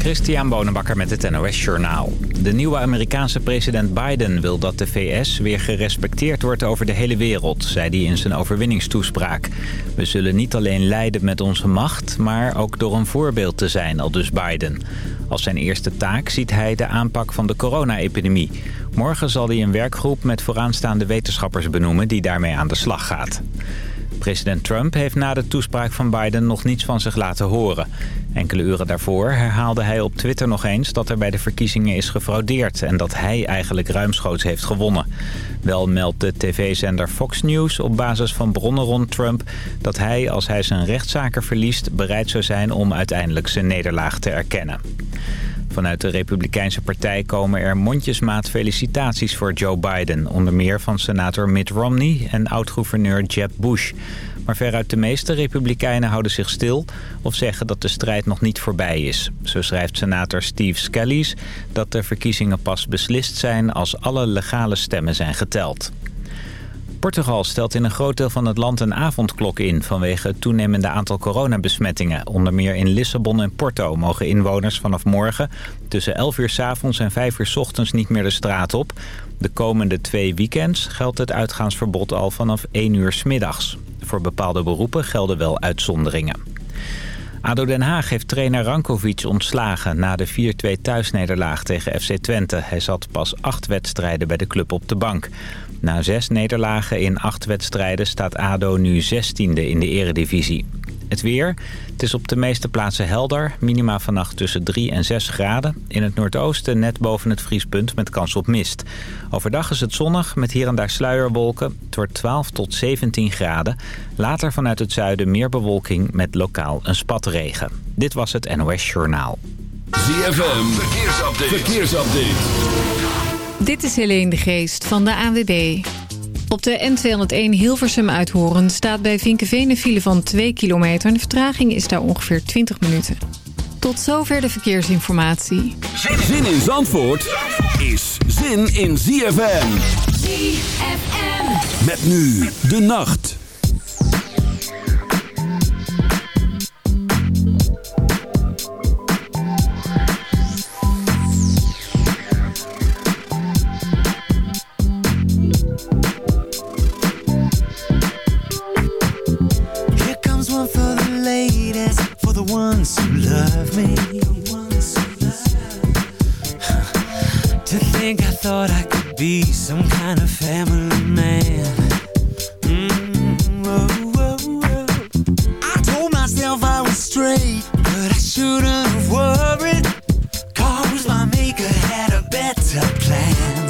Christian Bonenbakker met het NOS Journaal. De nieuwe Amerikaanse president Biden wil dat de VS weer gerespecteerd wordt over de hele wereld, zei hij in zijn overwinningstoespraak. We zullen niet alleen leiden met onze macht, maar ook door een voorbeeld te zijn, al dus Biden. Als zijn eerste taak ziet hij de aanpak van de corona-epidemie. Morgen zal hij een werkgroep met vooraanstaande wetenschappers benoemen die daarmee aan de slag gaat. President Trump heeft na de toespraak van Biden nog niets van zich laten horen. Enkele uren daarvoor herhaalde hij op Twitter nog eens dat er bij de verkiezingen is gefraudeerd... en dat hij eigenlijk ruimschoots heeft gewonnen. Wel meldt de tv-zender Fox News op basis van bronnen rond Trump... dat hij, als hij zijn rechtszaken verliest, bereid zou zijn om uiteindelijk zijn nederlaag te erkennen. Vanuit de Republikeinse partij komen er mondjesmaat felicitaties voor Joe Biden. Onder meer van senator Mitt Romney en oud-gouverneur Jeb Bush. Maar veruit de meeste Republikeinen houden zich stil of zeggen dat de strijd nog niet voorbij is. Zo schrijft senator Steve Scalise dat de verkiezingen pas beslist zijn als alle legale stemmen zijn geteld. Portugal stelt in een groot deel van het land een avondklok in... vanwege het toenemende aantal coronabesmettingen. Onder meer in Lissabon en Porto mogen inwoners vanaf morgen... tussen 11 uur s avonds en 5 uur s ochtends niet meer de straat op. De komende twee weekends geldt het uitgaansverbod al vanaf 1 uur s middags. Voor bepaalde beroepen gelden wel uitzonderingen. ADO Den Haag heeft trainer Rankovic ontslagen na de 4-2 thuisnederlaag tegen FC Twente. Hij zat pas acht wedstrijden bij de club op de bank. Na zes nederlagen in acht wedstrijden staat ADO nu 16e in de eredivisie. Het weer. Het is op de meeste plaatsen helder. Minima vannacht tussen 3 en 6 graden. In het noordoosten net boven het vriespunt met kans op mist. Overdag is het zonnig met hier en daar sluierwolken. Het wordt 12 tot 17 graden. Later vanuit het zuiden meer bewolking met lokaal een spatregen. Dit was het NOS Journaal. ZFM. Verkeersupdate. Verkeersupdate. Dit is Helene de Geest van de ANWB. Op de N201 Hilversum uithoren staat bij Vinkenveen een file van 2 kilometer... en de vertraging is daar ongeveer 20 minuten. Tot zover de verkeersinformatie. Zin in Zandvoort is zin in ZFM. ZFM. Met nu de nacht. Ones who love me. To think I thought I could be some kind of family man. Mm, whoa, whoa, whoa. I told myself I was straight, but I shouldn't have worried. Cause my maker had a better plans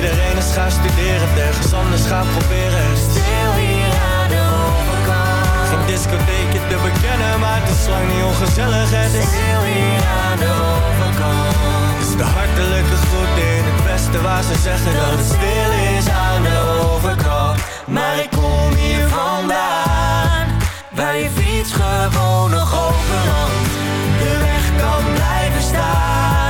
Iedereen is gaan studeren, ergens anders gaan proberen Stil hier aan de overkant. geen discotheekje te bekennen, maar het is lang niet ongezellig Het is Stil hier aan de overkant. Is de hartelijke groet in het westen waar ze zeggen dat het stil is aan de overkant. Maar ik kom hier vandaan. Waar je fiets gewoon nog open langs de weg kan blijven staan.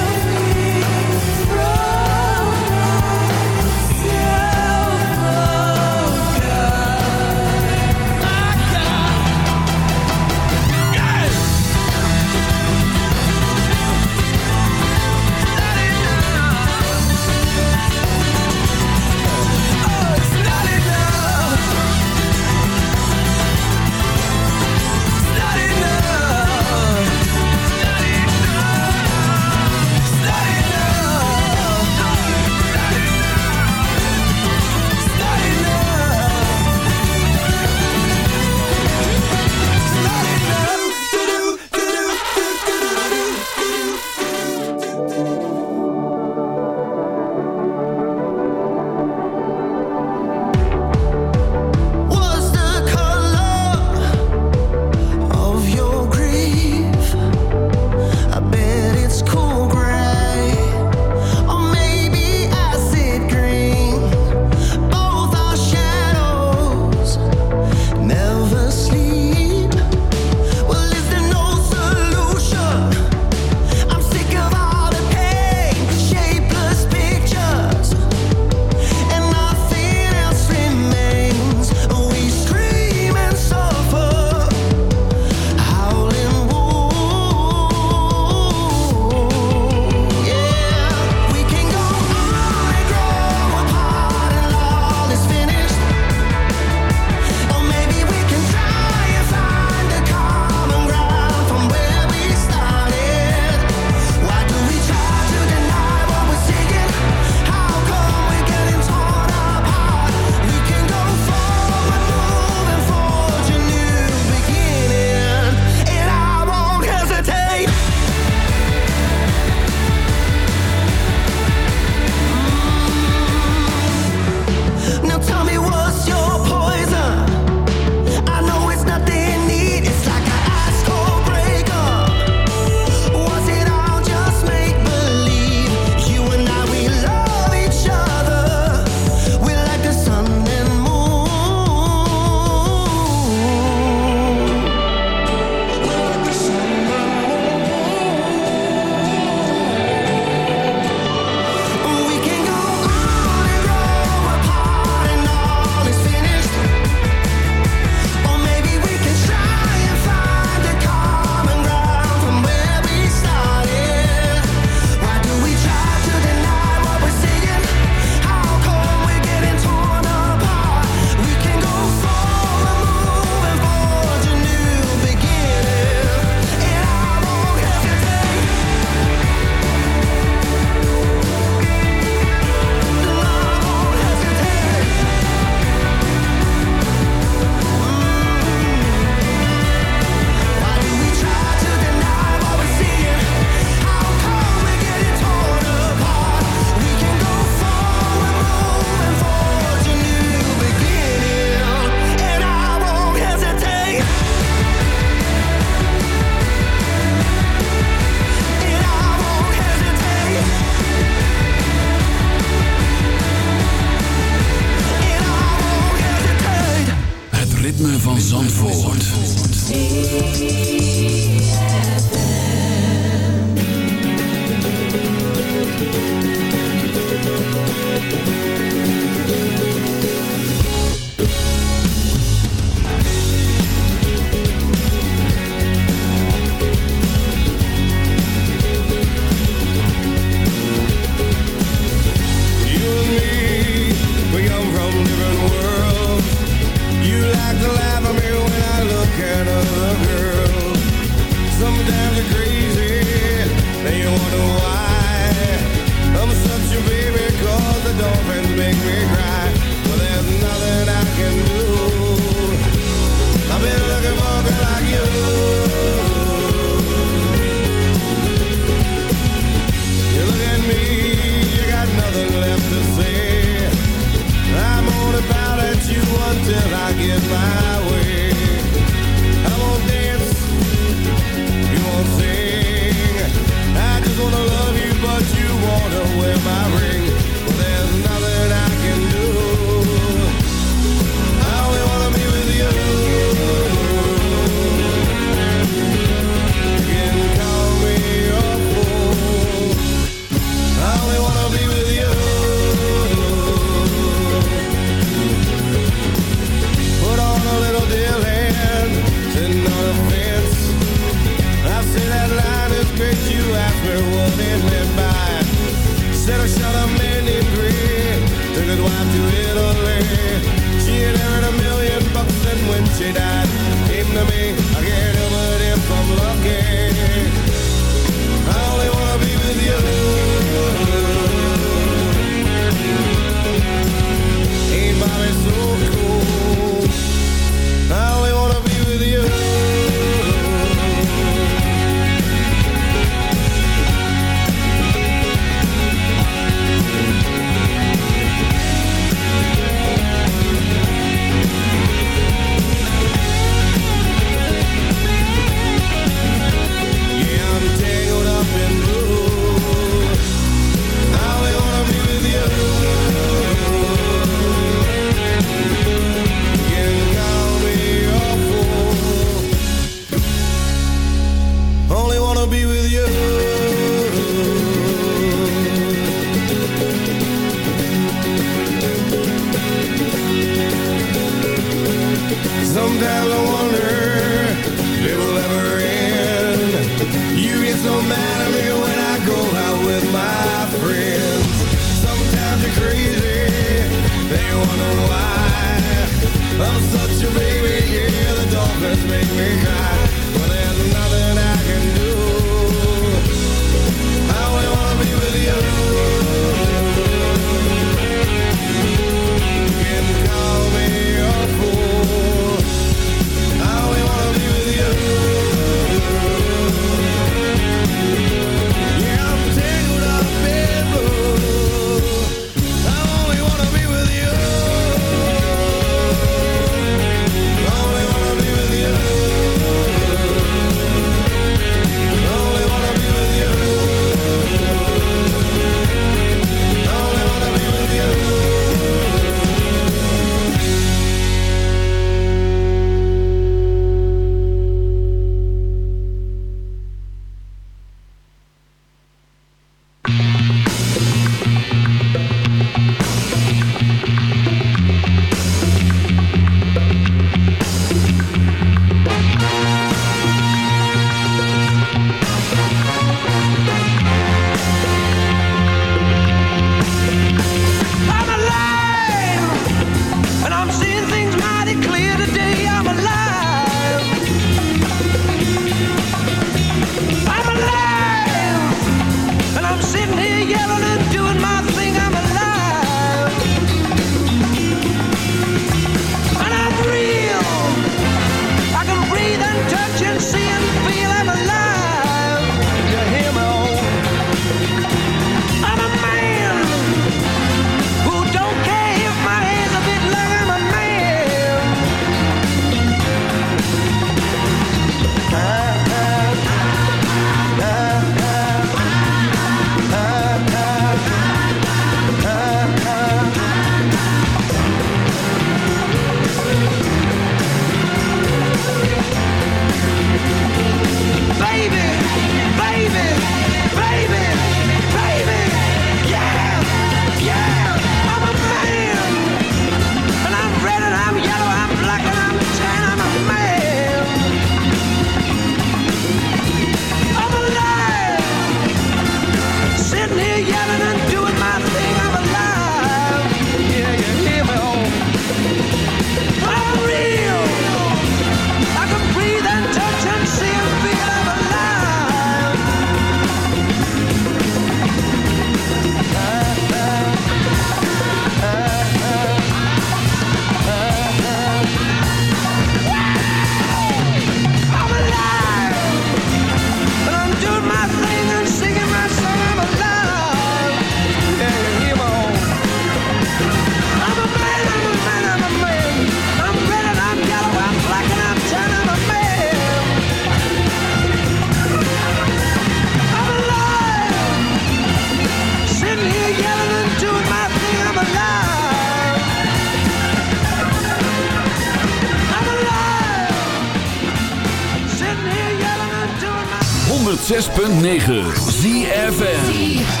106.9 ZFN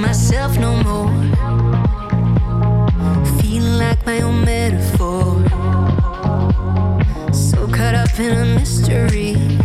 myself no more. Feeling like my own metaphor. So caught up in a mystery.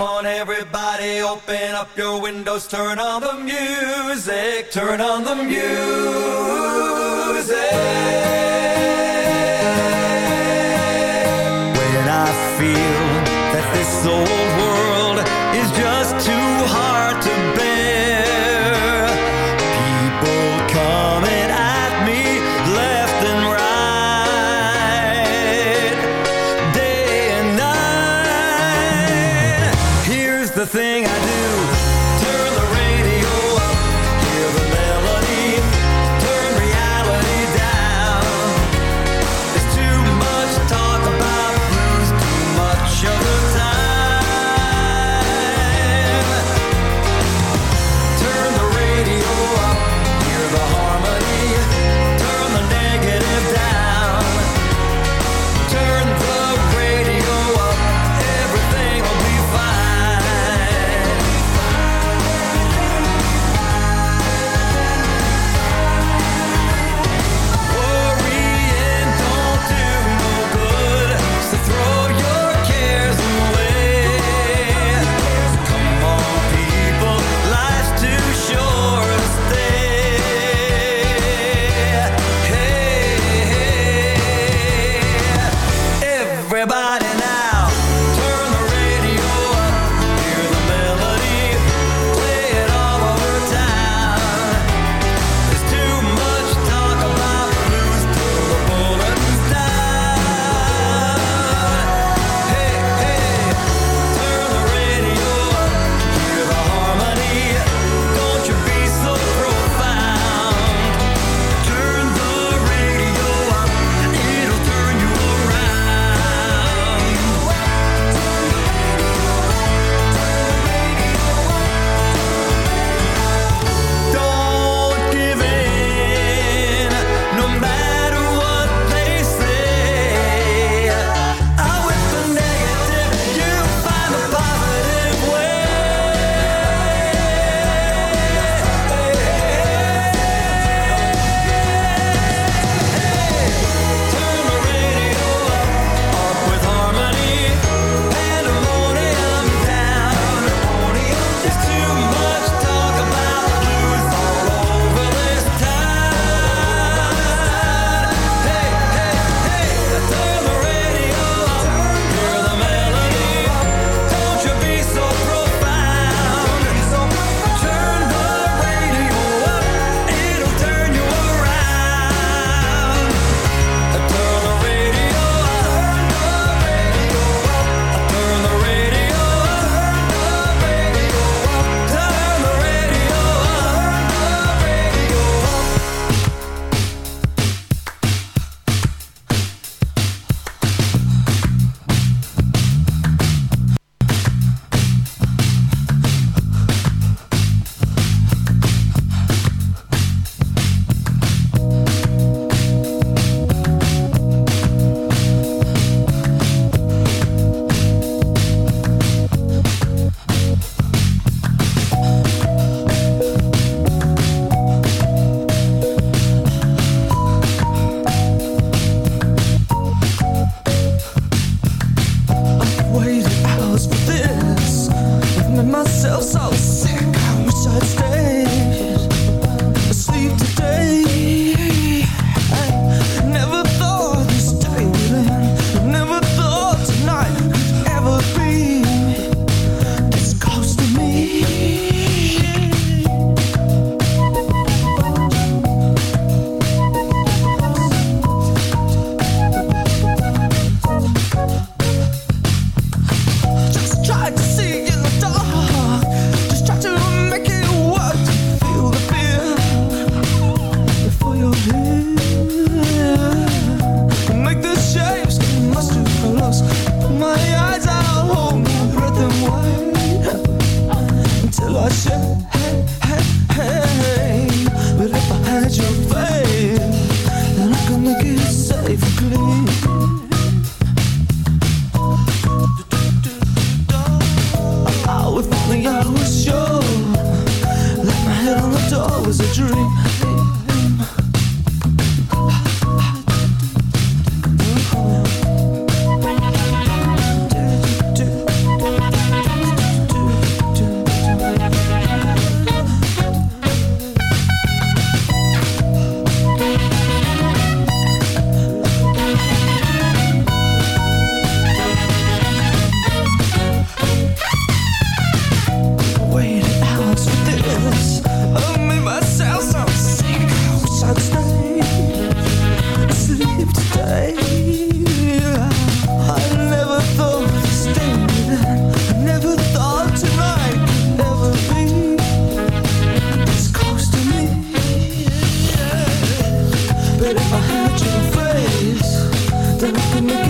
Come on, everybody, open up your windows, turn on the music, turn on the music. When I feel that this old if I had your face, then I could make it.